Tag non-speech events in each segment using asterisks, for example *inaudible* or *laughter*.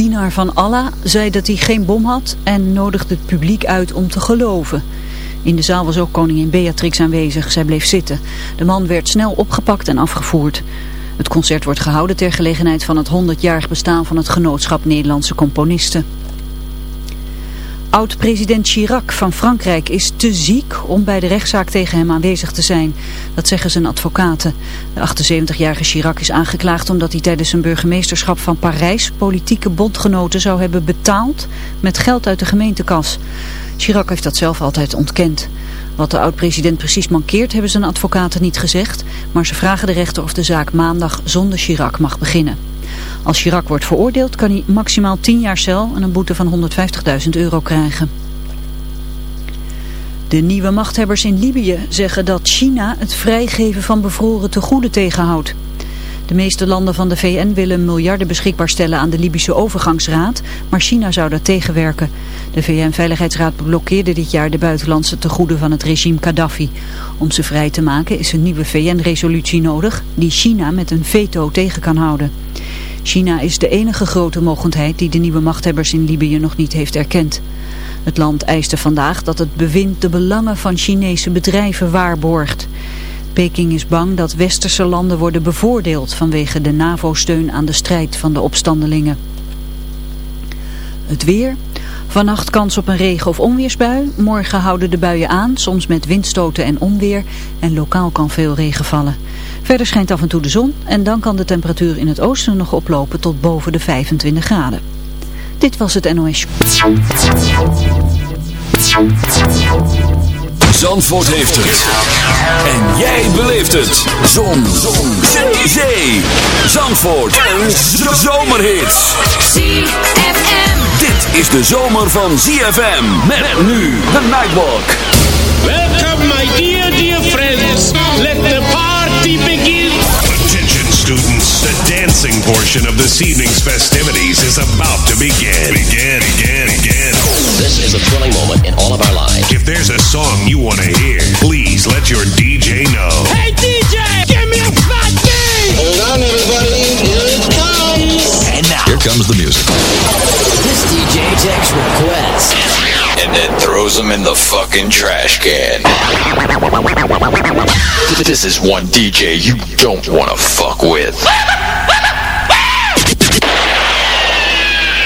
dienaar van Allah, zei dat hij geen bom had en nodigde het publiek uit om te geloven. In de zaal was ook koningin Beatrix aanwezig. Zij bleef zitten. De man werd snel opgepakt en afgevoerd. Het concert wordt gehouden ter gelegenheid van het 100-jarig bestaan van het genootschap Nederlandse componisten. Oud-president Chirac van Frankrijk is te ziek om bij de rechtszaak tegen hem aanwezig te zijn. Dat zeggen zijn advocaten. De 78-jarige Chirac is aangeklaagd omdat hij tijdens zijn burgemeesterschap van Parijs politieke bondgenoten zou hebben betaald met geld uit de gemeentekas. Chirac heeft dat zelf altijd ontkend. Wat de oud-president precies mankeert hebben zijn advocaten niet gezegd, maar ze vragen de rechter of de zaak maandag zonder Chirac mag beginnen. Als Chirac wordt veroordeeld kan hij maximaal 10 jaar cel en een boete van 150.000 euro krijgen. De nieuwe machthebbers in Libië zeggen dat China het vrijgeven van bevroren tegoeden tegenhoudt. De meeste landen van de VN willen miljarden beschikbaar stellen aan de Libische overgangsraad, maar China zou daar tegenwerken. De VN-veiligheidsraad blokkeerde dit jaar de buitenlandse tegoeden van het regime Gaddafi. Om ze vrij te maken is een nieuwe VN-resolutie nodig die China met een veto tegen kan houden. China is de enige grote mogendheid die de nieuwe machthebbers in Libië nog niet heeft erkend. Het land eiste vandaag dat het bewind de belangen van Chinese bedrijven waarborgt. Peking is bang dat westerse landen worden bevoordeeld vanwege de NAVO-steun aan de strijd van de opstandelingen. Het weer. Vannacht kans op een regen- of onweersbui. Morgen houden de buien aan, soms met windstoten en onweer. En lokaal kan veel regen vallen. Verder schijnt af en toe de zon en dan kan de temperatuur in het oosten nog oplopen tot boven de 25 graden. Dit was het NOS. Zandvoort heeft het. En het. Zon. Zon. Zee. Zandvoort. Een zomerhit. ZFM. Dit is de zomer van ZFM. Met nu de Nightwalk. Welcome, my dear, dear friends. Let the party begin. Attention students, the dancing portion of this evening's festivities is about to begin. Begin, begin, begin. This is a thrilling moment in all of our lives. If there's a song you want to hear, please let your DJ know. Hey, DJ, give me a fat beat. Hold on, everybody. Here it comes. And now. Here comes the music. This DJ takes requests. and then throws them in the fucking trash can. *laughs* This is one DJ you don't want to fuck with. *laughs*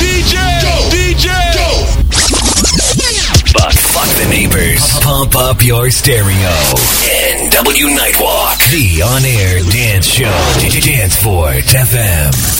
DJ. Go, DJ. Go. But fuck the neighbors. Pump up your stereo. NW Nightwalk. The on-air dance show. Danceport FM.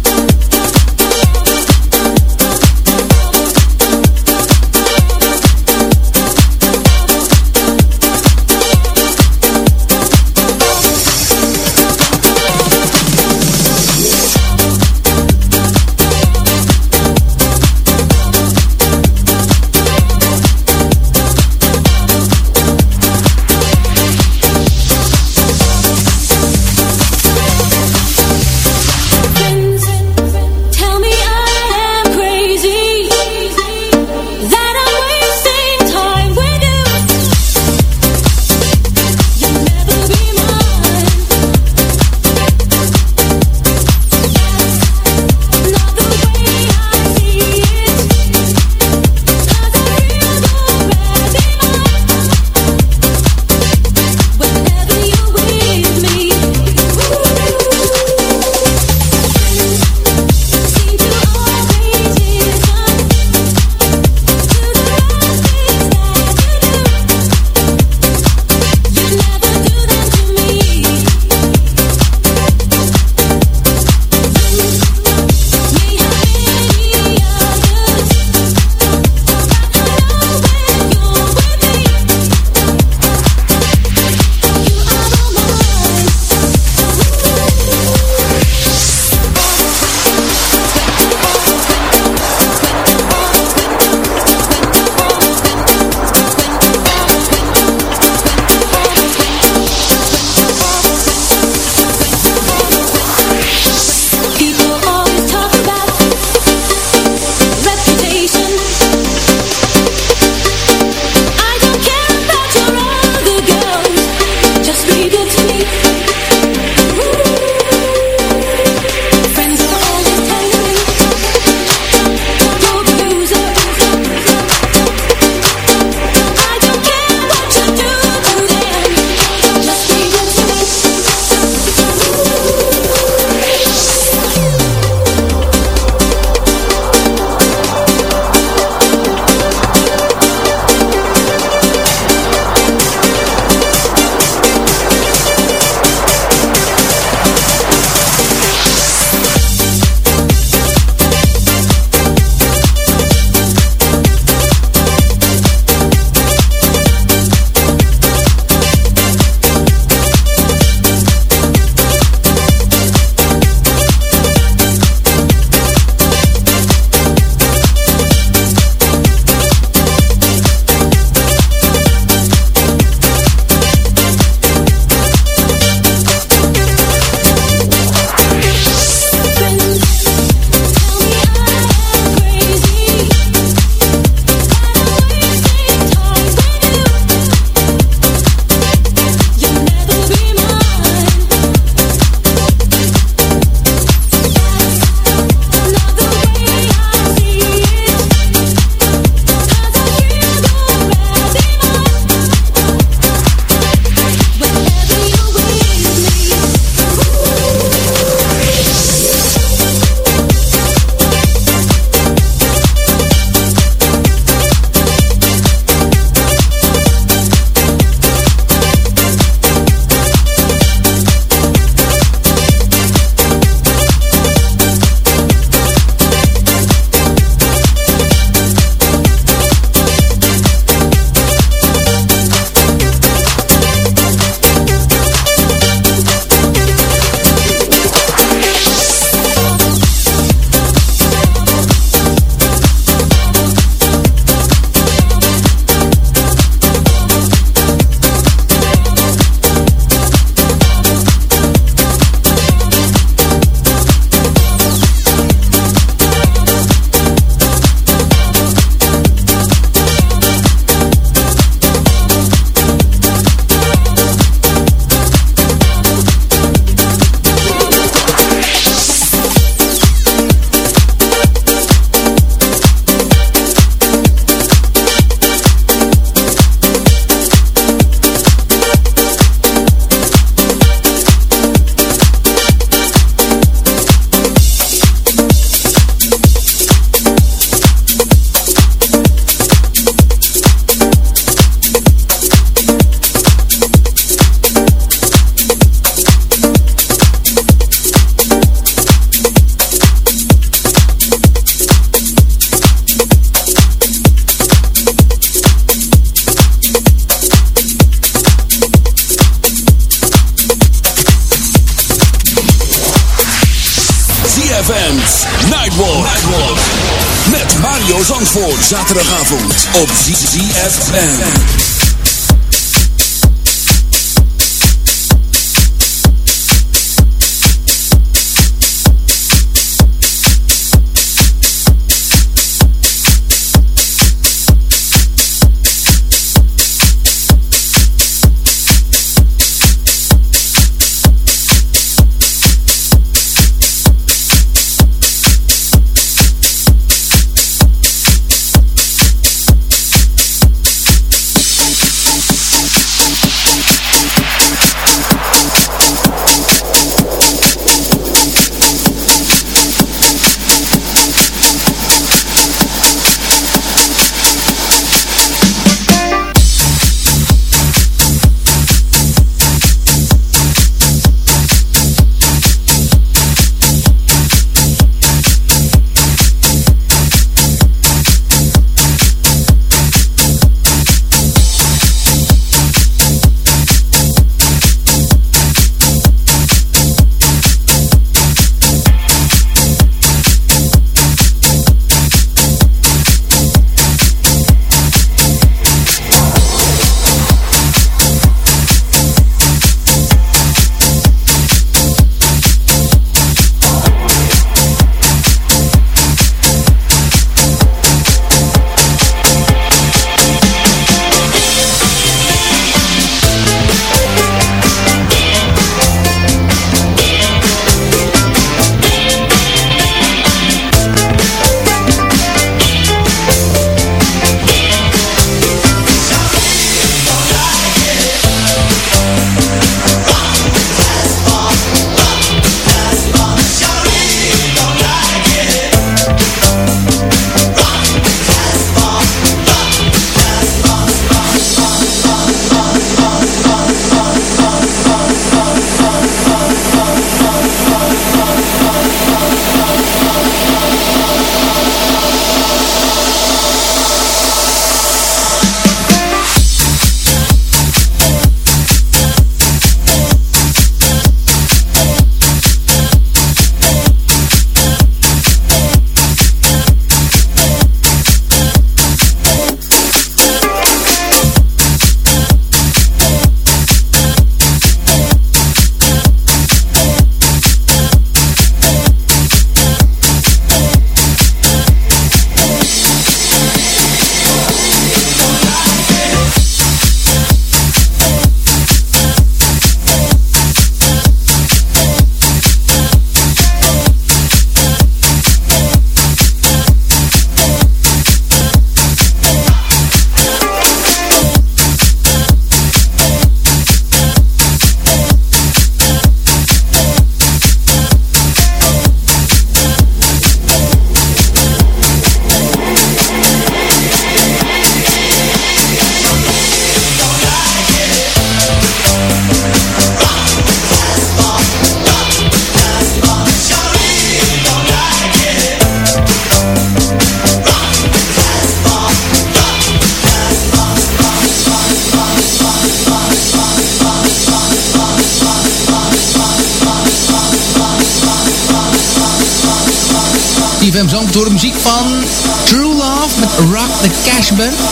Op ZFM.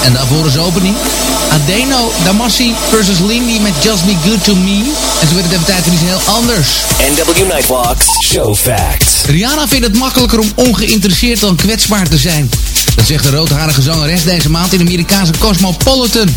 En daarvoor is opening. Adeno Damassi versus Lindy met Just Be Good To Me. En zo werd het even tijd voor iets heel anders. NW Nightwalks Show Facts. Rihanna vindt het makkelijker om ongeïnteresseerd dan kwetsbaar te zijn. Dat zegt de roodharige zangeres deze maand in de Amerikaanse Cosmopolitan.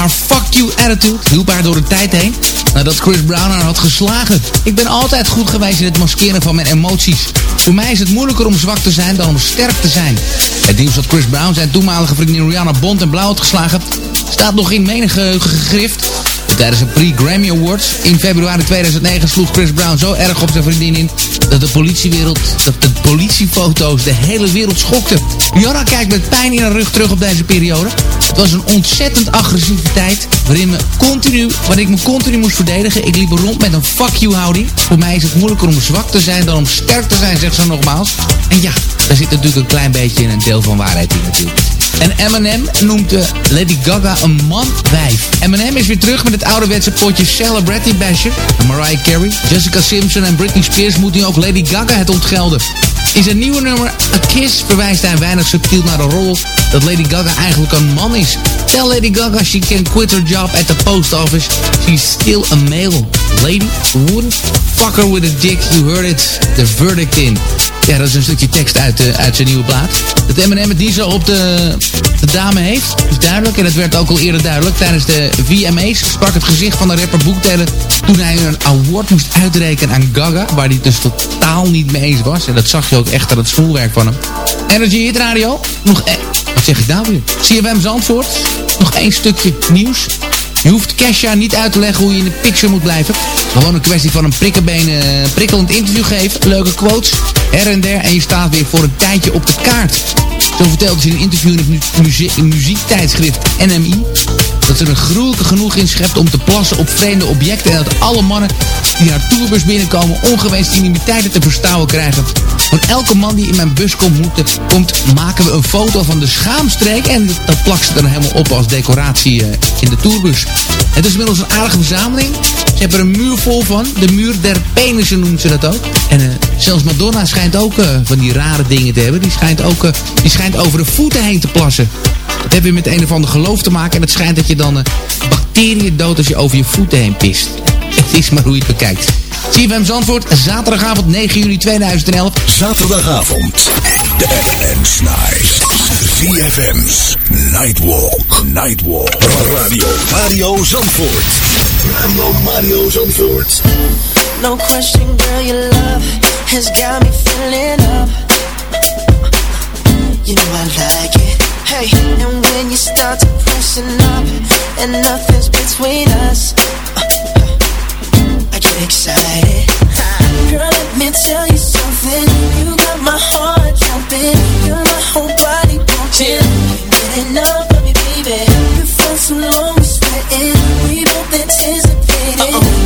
Haar fuck you attitude hielp haar door de tijd heen nadat Chris Brown haar had geslagen. Ik ben altijd goed geweest in het maskeren van mijn emoties. Voor mij is het moeilijker om zwak te zijn dan om sterk te zijn. Het nieuws dat Chris Brown zijn toenmalige vriendin Rihanna Bond en blauw had geslagen... staat nog in menige gegrift. Tijdens een pre-Grammy Awards in februari 2009 sloeg Chris Brown zo erg op zijn vriendin in... dat de politiewereld, dat de politiefoto's de hele wereld schokten. Rihanna kijkt met pijn in haar rug terug op deze periode. Het was een ontzettend agressieve tijd waarin, me continu, waarin ik me continu moest verdedigen. Ik liep rond met een fuck you houding. Voor mij is het moeilijker om zwak te zijn dan om sterk te zijn, zegt ze nogmaals. En ja, daar zit natuurlijk een klein beetje een deel van waarheid in natuurlijk. En Eminem noemt uh, Lady Gaga een man-wijf. Eminem is weer terug met het ouderwetse potje Celebrity Basher. Mariah Carey, Jessica Simpson en Britney Spears moeten nu ook Lady Gaga het ontgelden. In zijn nieuwe nummer A Kiss verwijst hij weinig subtiel naar de rol dat Lady Gaga eigenlijk een man is. Tell Lady Gaga she can quit her job at the post office. She's still a male. Lady wouldn't fuck her with a dick. You heard it. The verdict in. Ja, dat is een stukje tekst uit, uh, uit zijn nieuwe plaat. Dat Eminem het niet zo op de, de dame heeft, is duidelijk. En het werd ook al eerder duidelijk. Tijdens de VMA's sprak het gezicht van de rapper boektellen... toen hij een award moest uitrekenen aan Gaga... waar hij dus totaal niet mee eens was. En dat zag je ook echt aan het schoolwerk van hem. Energy Hit Radio. Nog e Wat zeg ik nou weer? CFM Zandvoort. Nog één stukje nieuws. Je hoeft Kesha niet uit te leggen hoe je in de picture moet blijven. Gewoon een kwestie van een uh, prikkelend interview geven. Leuke quotes, her en der. En je staat weer voor een tijdje op de kaart. Zo vertelde ze in een interview in het muzie muziektijdschrift NMI... dat ze er gruwelijke genoeg in schept om te plassen op vreemde objecten... en dat alle mannen die haar tourbus binnenkomen ongewenste intimiteiten te verstouwen krijgen. Van elke man die in mijn bus komt, komt maken we een foto van de schaamstreek... en dat plakt ze dan helemaal op als decoratie uh, in de tourbus. Het is inmiddels een aardige verzameling. Ze hebben er een muur vol van. De muur der penissen noemt ze dat ook. En uh, zelfs Madonna schijnt ook uh, van die rare dingen te hebben. Die schijnt ook uh, die schijnt over de voeten heen te plassen. Dat heeft weer met een of ander geloof te maken. En het schijnt dat je dan bacteriën dood als je over je voeten heen pist. Het is maar hoe je het bekijkt. CFM Zandvoort, zaterdagavond 9 juli 2011. Zaterdagavond, de FM's Night. CFM's Nightwalk. Nightwalk. Radio. Mario Zandvoort. Radio Mario Zandvoort. No question, girl, your love has got me feeling up. You know I like it. Hey, and when you start to pressing up, and nothing's between us, excited. Girl, let me tell you something. You got my heart jumping. My whole body up on me, baby. You felt so long, we sweating. We both anticipated. Girl, there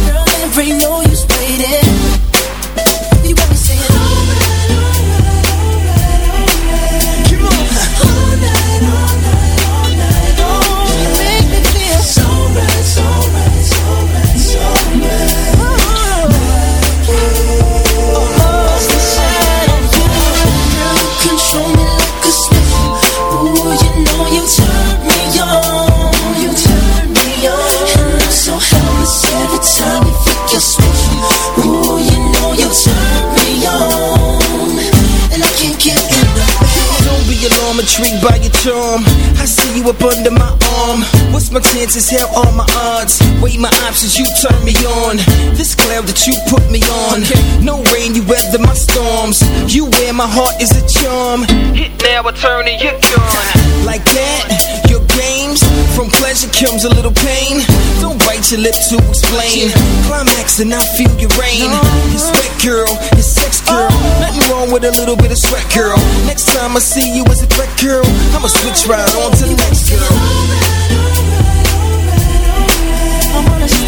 charm. I see you up under my arm. My chances? Hell, all my odds. Weigh my options, you turn me on. This cloud that you put me on. No rain, you weather my storms. You wear my heart is a charm. Hit now, I turn and you're gone. Like that, your games. From pleasure comes a little pain. Don't bite your lip to explain. Climax and I feel your rain. It's wet, girl. It's sex, girl. Nothing wrong with a little bit of sweat, girl. Next time I see you as a threat, girl, I'ma switch right on to the next girl. I'm on a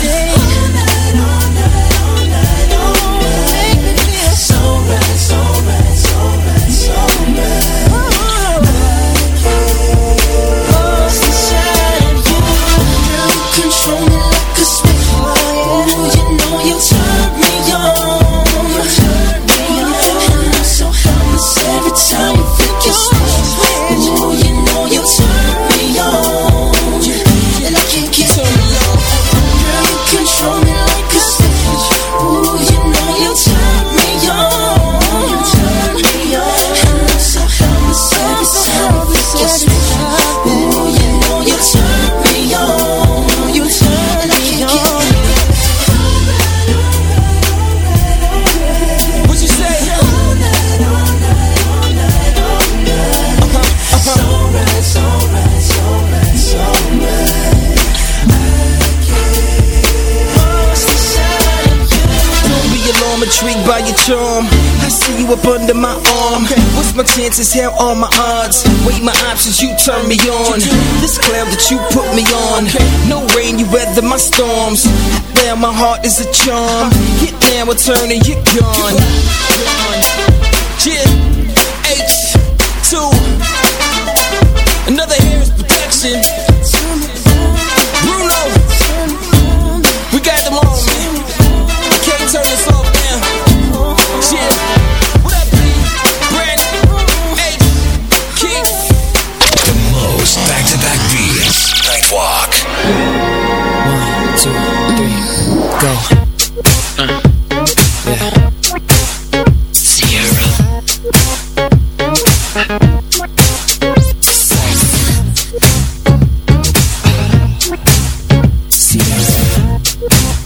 Chances? Hell, all my odds. Weigh my options, you turn me on. This cloud that you put me on. No rain, you weather my storms. Now my heart is a charm. Hit now, I turn and you're gone. Yeah.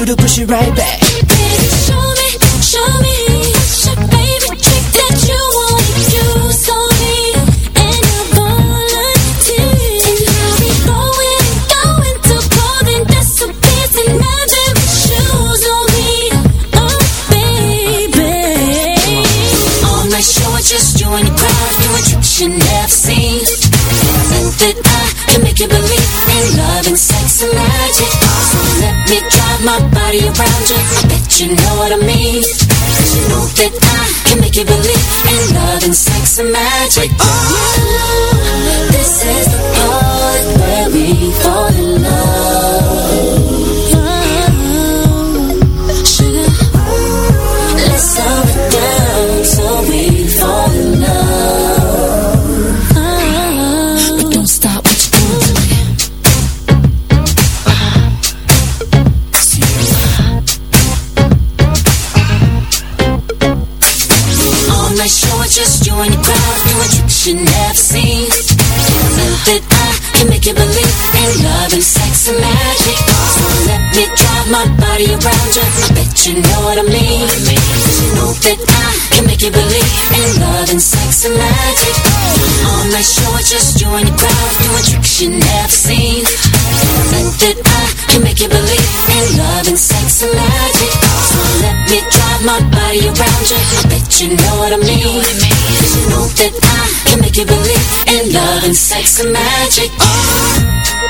you to push it right back. nobody around you. I bet you know what I mean. You know that I can make you believe in love and sex and magic. Oh, this is just bet you know what I mean. You know that I can make you believe in love and sex and magic. On my show, it's just you and the crowd doing tricks you never seen. Think that I can make you believe in love and sex and magic. So let me drive my body around you. I bet you know what I mean. You know that I can make you believe in love and sex and magic. Oh.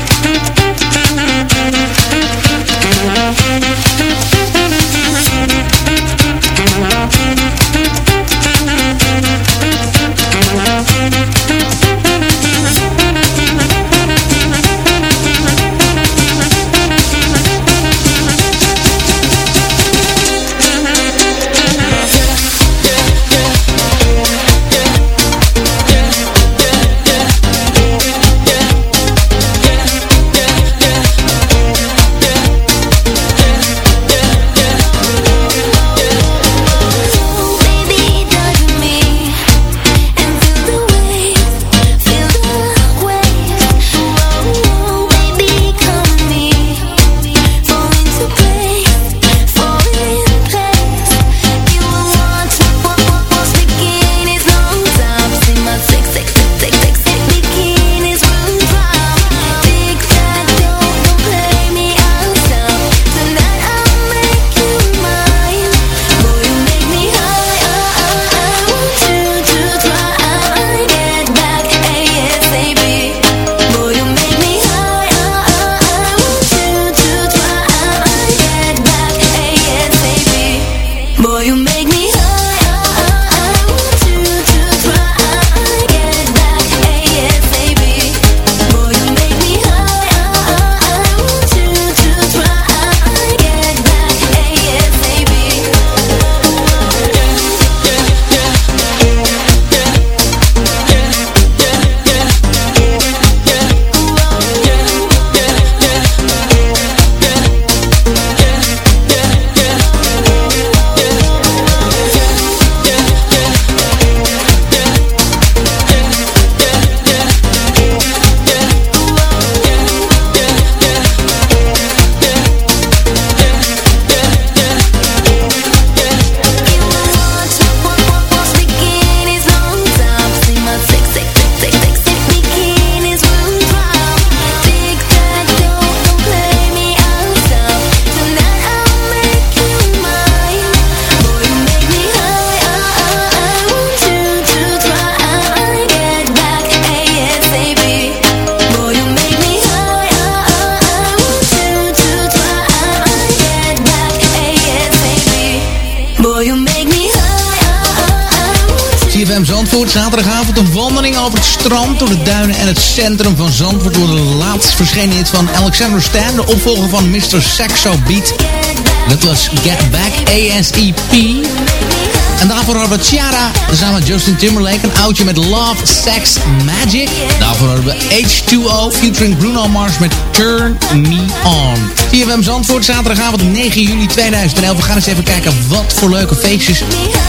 Strand, door de duinen en het centrum van Zandvoort. Door de laatst verschenen hit van Alexander Stan, de opvolger van Mr. Saxo Beat. Dat was Get Back ASEP. En daarvoor hadden we Ciara samen met Justin Timberlake. Een oudje met Love, Sex, Magic. Daarvoor hadden we H2O featuring Bruno Mars met Turn Me On. CFM Zandvoort, zaterdagavond 9 juli 2011. We gaan eens even kijken wat voor leuke feestjes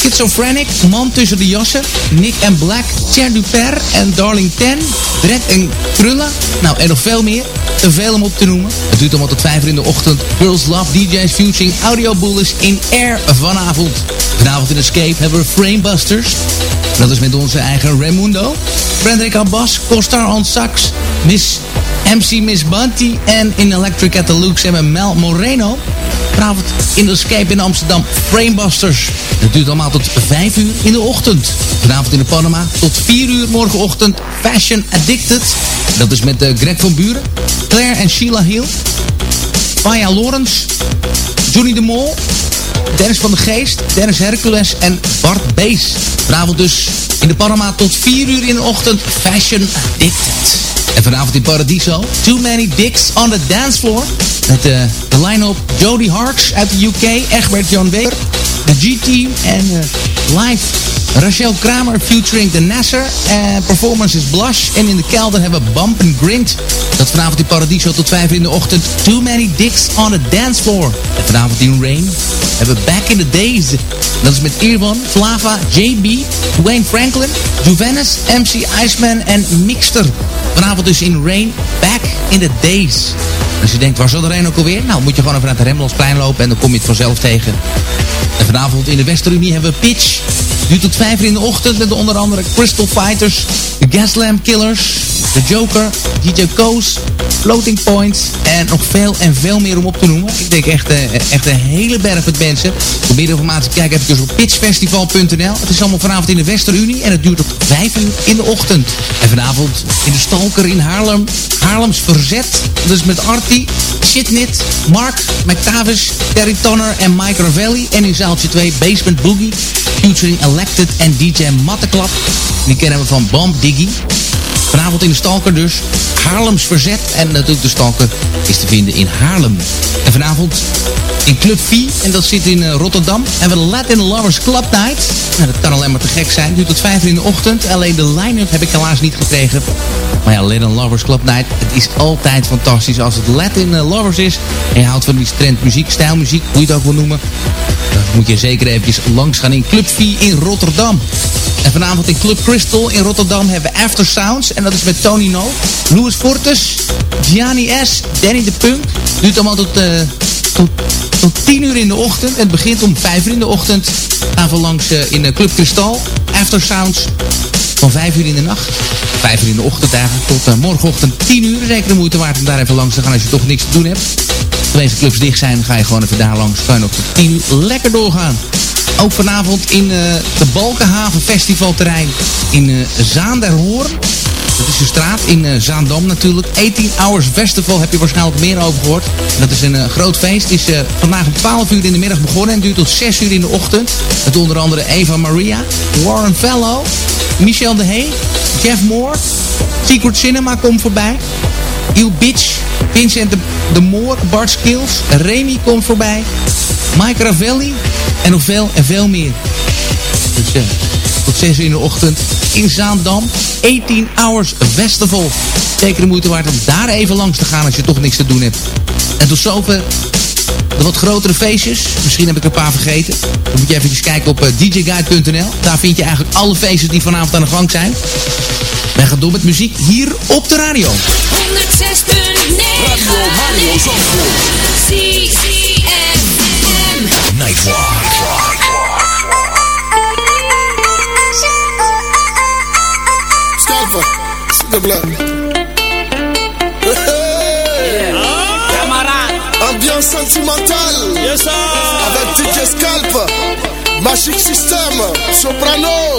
Schizophrenic, Man tussen de jassen, Nick and Black, Cher Duper en Darling Ten, Dredd en Krullen. Nou, en nog veel meer. Te veel om op te noemen. Het duurt allemaal tot 5 uur in de ochtend. Girls Love DJ's featuring Audio Bullies in Air vanavond. Vanavond in Escape hebben we Framebusters. Dat is met onze eigen Raimundo. Frederik Abbas, Costar on Sax, Miss MC Miss Bunty en in Electric at the Lux hebben Mel Moreno. Vanavond in de Escape in Amsterdam Framebusters. Het duurt allemaal tot 5 uur in de ochtend. Vanavond in de Panama tot 4 uur morgenochtend Fashion Addicted. Dat is met uh, Greg van Buren, Claire en Sheila Hill. Maya Lawrence, Johnny de Mol, Dennis van de Geest, Dennis Hercules en Bart Bees. Vanavond dus in de Panama tot 4 uur in de ochtend Fashion Addicted. En vanavond in Paradiso, Too Many Dicks on the Dance Floor. Met uh, de line-up Jody Harks uit de UK, Egbert Jan Weber, de G-Team en uh, live Rachel Kramer featuring The Nasser. En performance is Blush. En in de kelder hebben we Bump and Grind. Dat vanavond in Paradiso tot 5 in de ochtend. Too Many Dicks on the Dance Floor. En vanavond in Rain hebben we Back in the Days. Dat is met Irwan, Flava, JB, Dwayne Franklin, Juvenis, MC Iceman en Mixter. Vanavond dus in Rain, Back in the Days. Als je denkt, waar zal de Rain ook alweer? Nou, moet je gewoon even naar het Rembrandtsplein lopen en dan kom je het vanzelf tegen. En vanavond in de Westerunie hebben we Pitch. Duurt tot 5 uur in de ochtend met onder andere Crystal Fighters, de Gaslamp Killers, de Joker, DJ Koos, Floating Points en nog veel en veel meer om op te noemen. Ik denk echt, uh, echt een hele berg met mensen. Voor meer informatie kijk even op pitchfestival.nl. Het is allemaal vanavond in de Westerunie en het duurt tot 5 uur in de ochtend. En vanavond in de Stalker in Haarlem, Haarlems Verzet. Dus met Artie, Shitnit, Mark, McTavish, Terry Tonner en Mike Ravelli. En in zaaltje 2 Basement Boogie, featuring Elected en DJ Matteklap. Die kennen we van Bomb Diggy. Vanavond in de Stalker dus. Haarlems Verzet. En natuurlijk de Stalker is te vinden in Haarlem. En vanavond in Club V. En dat zit in uh, Rotterdam. En we Latin Lovers Club Night. Nou, dat kan alleen maar te gek zijn. Duurt tot 5 uur in de ochtend. Alleen de line-up heb ik helaas niet gekregen. Maar ja, Latin Lovers Club Night. Het is altijd fantastisch als het Latin Lovers is. En je houdt van die trend muziek, stijlmuziek, hoe je het ook wil noemen. Moet je zeker eventjes langs gaan in Club V in Rotterdam. En vanavond in Club Crystal in Rotterdam hebben we After Sounds. En dat is met Tony No, Louis Fortes, Gianni S, Danny de Punk. Duurt allemaal tot, uh, tot, tot 10 uur in de ochtend. Het begint om 5 uur in de ochtend. Gaan we langs uh, in Club Crystal. After Sounds van 5 uur in de nacht. 5 uur in de ochtend eigenlijk tot morgenochtend 10 uur. Zeker de moeite waard om daar even langs te gaan als je toch niks te doen hebt. Als deze clubs dicht zijn, ga je gewoon even daar langs. Kan je nog tot 10 uur lekker doorgaan. Ook vanavond in uh, de Balkenhaven Festivalterrein in uh, Zaanderhoorn. Dat is de straat in uh, Zaandam natuurlijk. 18 Hours Festival heb je waarschijnlijk meer over gehoord. Dat is een groot feest. is vandaag om 12 uur in de middag begonnen en duurt tot 6 uur in de ochtend. Met onder andere Eva Maria, Warren Fellow, Michel de Hey, Jeff Moore, Secret Cinema komt voorbij. Il Bitch, Vincent de, Moor, Bart Skills, Remy komt voorbij. Mike Ravelli en nog veel en veel meer. Dus tot 6 uur in de ochtend in Zaandam. 18 Hours Festival. Zeker de moeite waard om daar even langs te gaan als je toch niks te doen hebt. En tot zover de wat grotere feestjes. Misschien heb ik er een paar vergeten. Dan moet je even kijken op uh, djguide.nl. Daar vind je eigenlijk alle feestjes die vanavond aan de gang zijn. Wij gaan door met muziek hier op de radio. 106.9 Radio Mario Zandvoort. Nightwalk. Ambiance sentimentale yes, sir. Avec DJ Scalp Magic System Soprano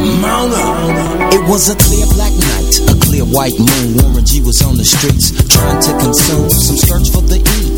It was a clear black night, a clear white moon. Warren G was on the streets trying to consume some skirts for the E,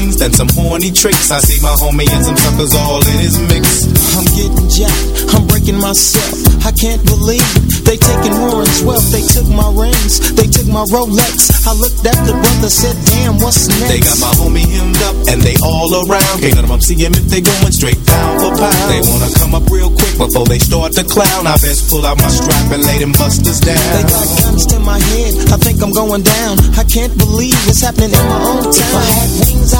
things than some horny tricks. I see my homie and some suckers all in his mix. I'm getting jacked, I'm breaking myself. I can't believe they taking more than 12. They took my rings, they took my Rolex. I looked at the brother, said, damn, what's next? They got my homie hemmed up and they all around. Can't of them see him if they going straight down for pound. They wanna come up real quick before they start to clown. I best pull out my strap and lay them busters down. They got guns to my head. I think I'm going down. I can't believe it's happening in my own town. I had wings, I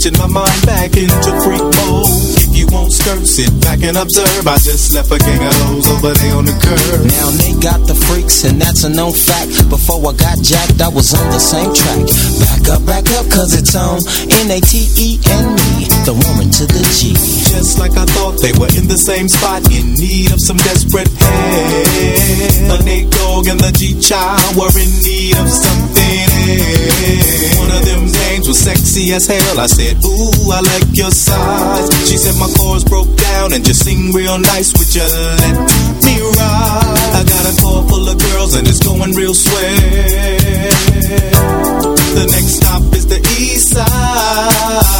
Switching my mind back into freak mode. You won't skirt, sit back and observe. I just left a gang of those over there on the curb. Now they got the freaks and that's a known fact. Before I got jacked, I was on the same track. Back up, back up, cause it's on N-A-T-E and me, the woman to the G. Just like I thought, they were in the same spot, in need of some desperate help. The Nate Dogg and the G-Child were in need of something else. One of them names was sexy as hell. I said, Ooh, I like your size. She said my chords broke down and just sing real nice. Would you let me ride? I got a car full of girls and it's going real swell. The next stop is the East Side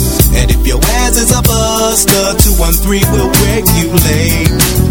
If your ass is a buster, 213 will regulate.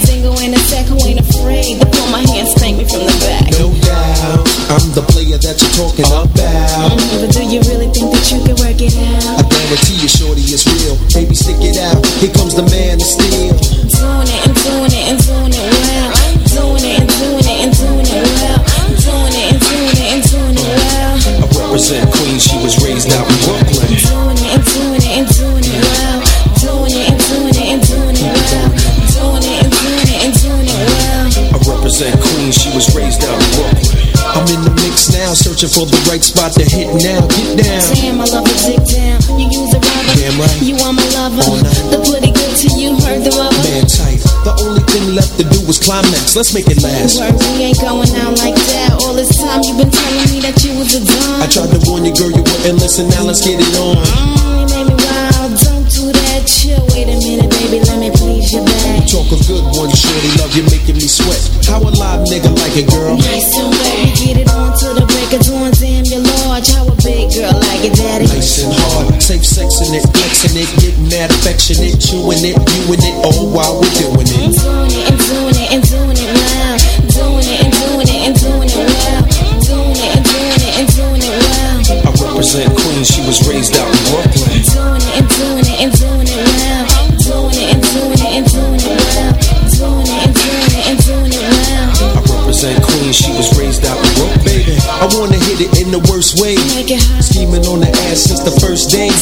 the player that you're talking about. But do you really think that you can work it out? I guarantee you, shorty, it's real. Baby, stick it out. Here comes the man searching for the right spot to hit now. Get down. Damn, I love your dick down. You use a rubber. Damn right. You are my lover. All night. The pretty good to you, heard the rubber. Man tight. The only thing left to do was climax. Let's make it last. Word, we ain't going out like that. All this time you've been telling me that you was a dime. I tried to warn you, girl, you wouldn't listen. Now let's get it on. Mm, you made me wild. Don't do that. Chill. Wait a minute, baby. Let me please you back. Talk a good one, shorty. Love you, making me sweat. How a live nigga like it, girl? Nice and wet. Getting mad affectionate, chewing it, viewing it, all while we're doing it. Doing it and doing it and doing it well. Doing it and doing it and doing it well. Doing it and doing it and doing it well. I represent Queens, she was raised out in Brooklyn. Doing it and doing it and doing it well. Doing it and doing it and doing it well. Doing it and doing it and doing it well. I represent Queens, she was raised out in Brooklyn. Baby, I wanna it in the worst way. Scheming on the ass since the first day.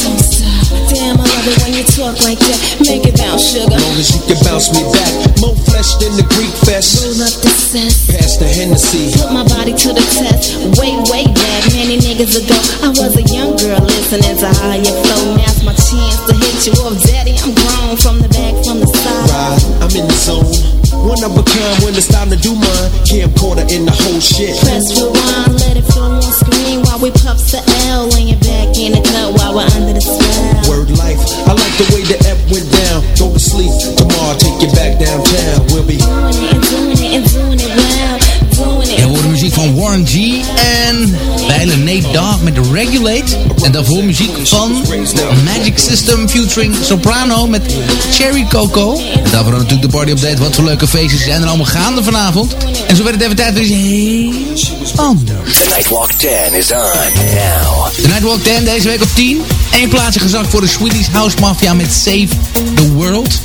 Damn, I love it when you talk like that. Make it bounce, sugar. As Long as you can bounce me back. More flesh than the Greek fest. Roll up the set. Pass the Hennessy. Put my body to the test. Way, way back, many niggas ago. I was a young girl listening to how you flow. Now's my chance to hit you up, daddy. I'm grown from the back, from the side. Ride, I'm in the zone. One of a kind when it's time to do mine. Camcorder in the whole shit. Press rewind, let it flow on while we puff the L. Laying back in the cut while we're under the spell. Word life, I like the way the F went down. Go to sleep, tomorrow I'll take you back downtown. We'll be van Warren G en bijle Nate Dogg met Regulate. En daarvoor muziek van Magic System featuring Soprano met Cherry Coco. En daarvoor natuurlijk de party update. Wat voor leuke feestjes zijn er allemaal gaande vanavond. En zo werd het even tijd voor iets heel anders. The Nightwalk 10 is on now. De Nightwalk 10 deze week op 10. Eén plaatsje gezakt voor de Swedish House Mafia met Save the World.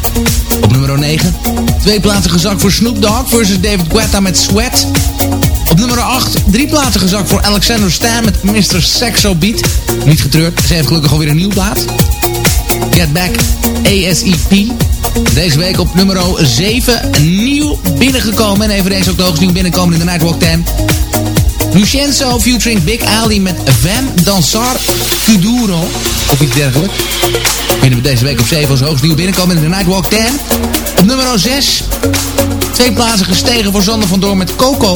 Op nummer 9. Twee plaatsen gezakt voor Snoop Dogg versus David Guetta met Sweat. Op nummer 8, drie plaatsen gezakt voor Alexander Stan met Mr. Sexo Beat. Niet getreurd, ze heeft gelukkig alweer een nieuw plaat. Get Back ASEP. Deze week op nummer 7 nieuw binnengekomen. En eveneens ook de hoogst nieuw binnenkomen in de Nightwalk 10. Lucenzo featuring Big Ali met Van Dansar Kuduro. Of iets dergelijks. Binnen we deze week op 7 als hoogst nieuw binnenkomen in de Nightwalk 10. Op nummer 6. Twee plaatsen gestegen voor Sander van Door met Coco.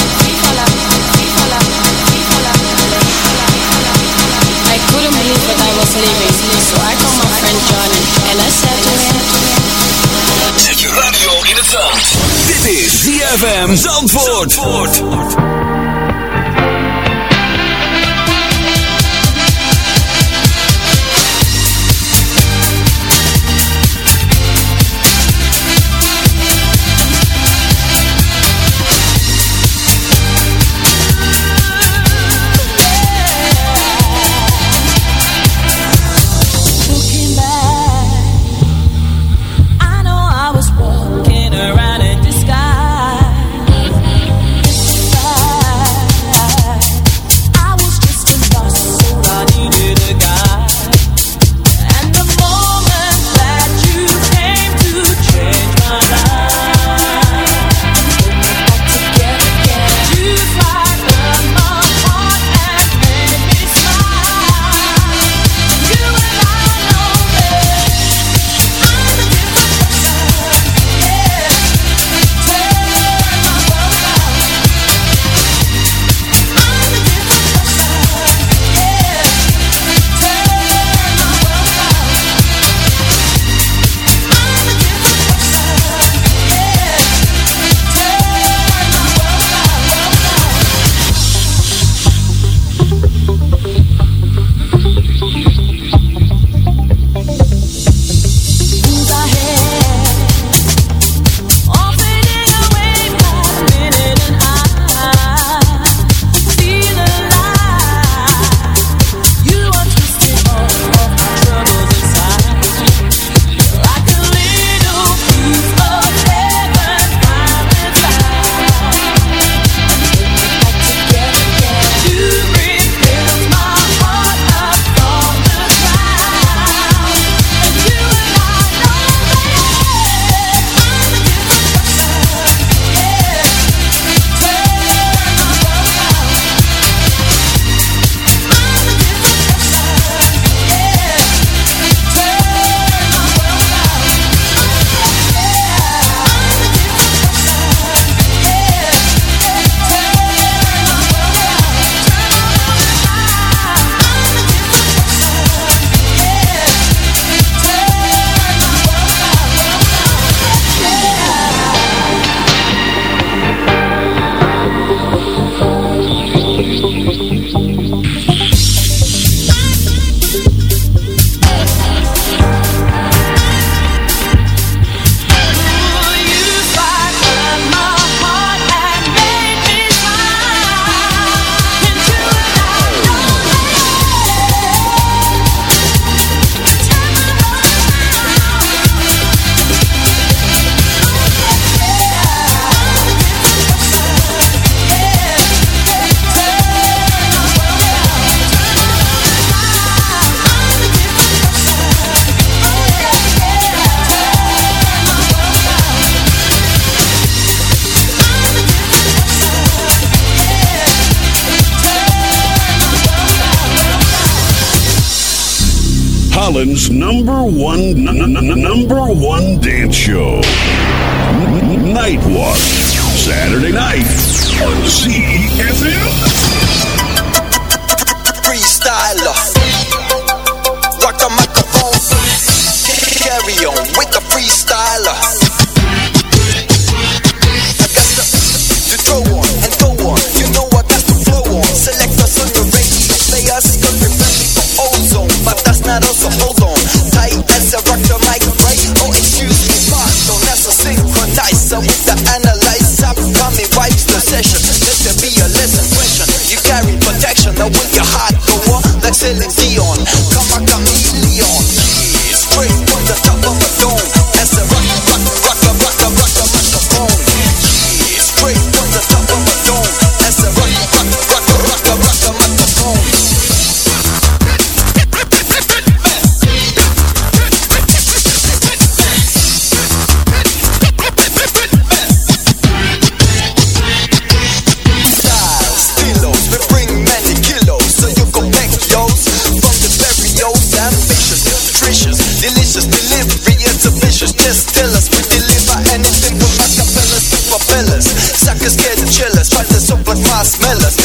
couldn't believe that I was leaving, so I called my friend Johnny and I said to him. Zet je radio in het zand. Dit is ZFM Zandvoort. Looking number one, number one dance show. N- Nightwalk. Saturday night on CFM. Smell us.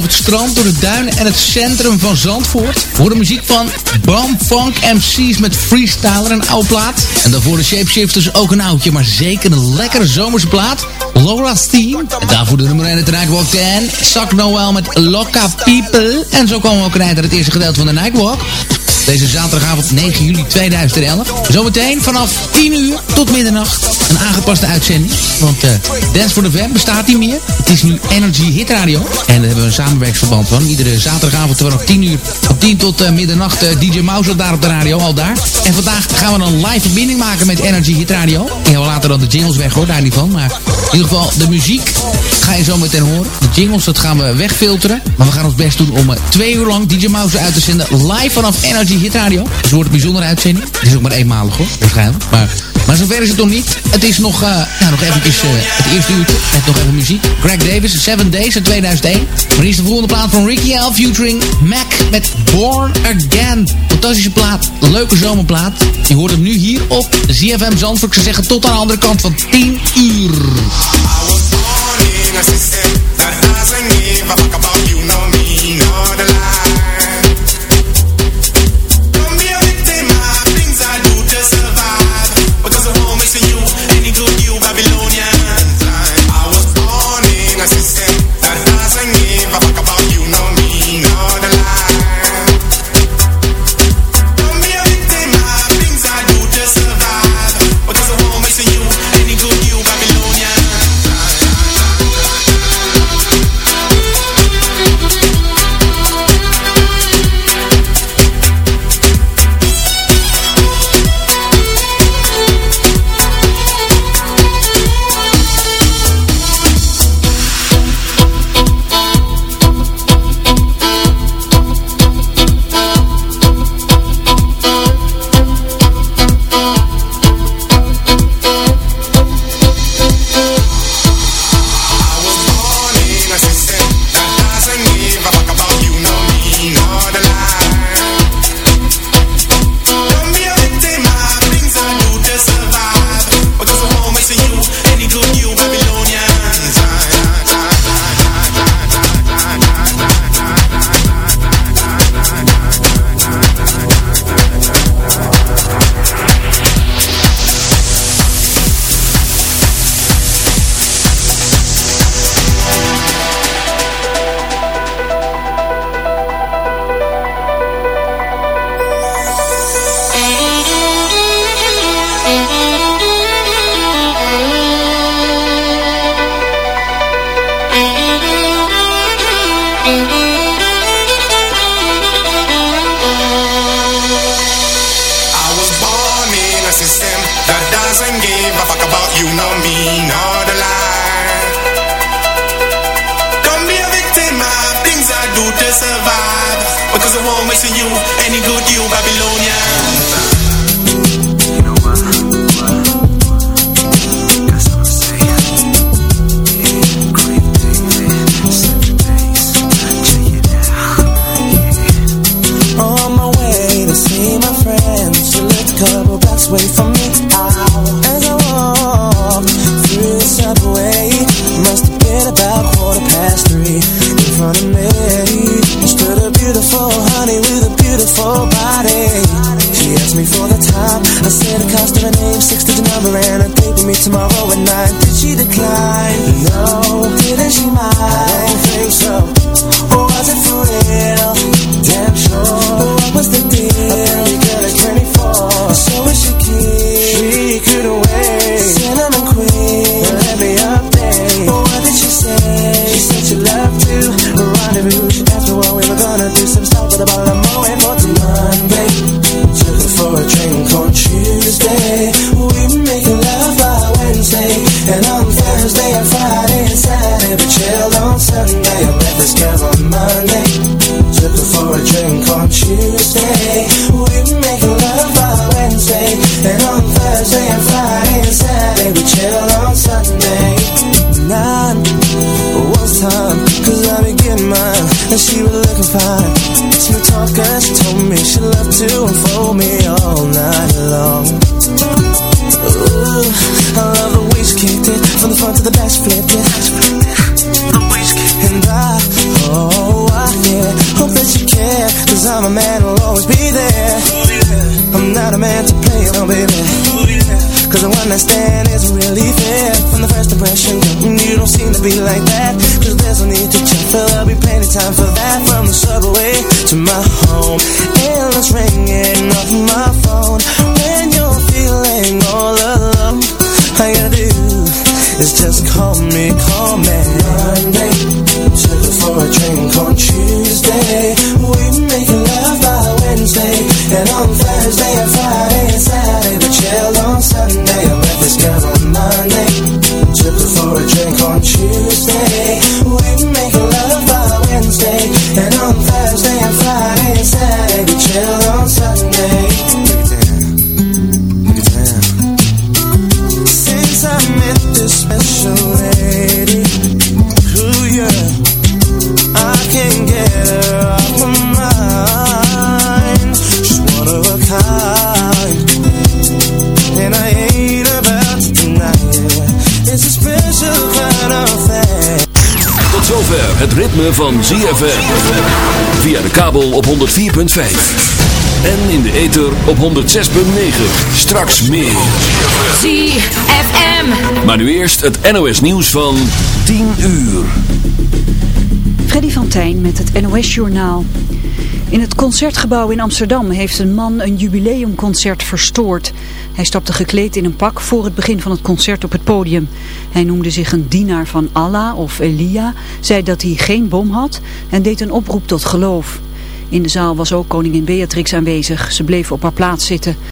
Over het strand, door de duinen en het centrum van Zandvoort. Voor de muziek van Bam Funk MC's met Freestyler, een oude plaat. En daarvoor de Shapeshifters ook een oudje, maar zeker een lekkere zomerse plaat. Laura's Team. En daarvoor de nummer 1 in de Nightwalk 10. Zak Noel met Loca People. En zo komen we ook rijden het eerste gedeelte van de Nightwalk. Deze zaterdagavond 9 juli 2011. Zometeen vanaf 10 uur tot middernacht een aangepaste uitzending. Want eh Dance for the Web bestaat niet meer. Het is nu Energy Hit Radio. En daar hebben we een samenwerksverband van. Iedere zaterdagavond vanaf 10 uur. Op 10 tot eh, middernacht eh, DJ Mouse daar op de radio, al daar. En vandaag gaan we een live verbinding maken met Energy Hit Radio. En we dan de jingles weg hoor, daar niet van. Maar in ieder geval de muziek ga je zo meteen horen. De jingles, dat gaan we wegfilteren. Maar we gaan ons best doen om twee uur lang DJ Mouse uit te zenden. Live vanaf Energy Hit Radio. Dus het wordt een bijzondere uitzending. Het is ook maar eenmalig hoor, waarschijnlijk. Maar, maar zover is het nog niet. Het is nog, nou, nog eventjes eh, het eerste uurtje. Met nog even muziek. Greg Davis, Seven Days in 2001. Maar hier is de volgende plaat van Ricky L. Featuring Mac met Born Again. Fantastische plaat. Leuke zomerplaat. Je hoort hem nu hier op ZFM Zandvoort. Ze zeggen tot aan de andere kant van 10 uur. System that doesn't give a fuck about you, no me, no the lie. Don't be a victim of things I do to survive. Because I won't miss you, any good you Babylonian. wait for me out as I walk through the subway. Must have been about quarter past three. In front of me stood a beautiful honey with a beautiful body. She asked me for the time. I said the cost of her name, six digit number, and a date with me tomorrow at nine. Did she decline? No, didn't she mind? I don't think so. Or was it for real? Damn sure. What was the deal? so wish your could. I'm a man who'll always be there. I'm not a man to play around, baby Cause the one I stand isn't really fair. From the first impression, you don't seem to be like that. Cause there's no need to check, there'll be plenty time for that. From the subway to my home ritme van ZFM. Via de kabel op 104.5. En in de ether op 106.9. Straks meer. ZFM. Maar nu eerst het NOS nieuws van 10 uur. Freddy van Tijn met het NOS-journaal. In het Concertgebouw in Amsterdam heeft een man een jubileumconcert verstoord. Hij stapte gekleed in een pak voor het begin van het concert op het podium. Hij noemde zich een dienaar van Allah of Elia, zei dat hij geen bom had en deed een oproep tot geloof. In de zaal was ook koningin Beatrix aanwezig. Ze bleef op haar plaats zitten.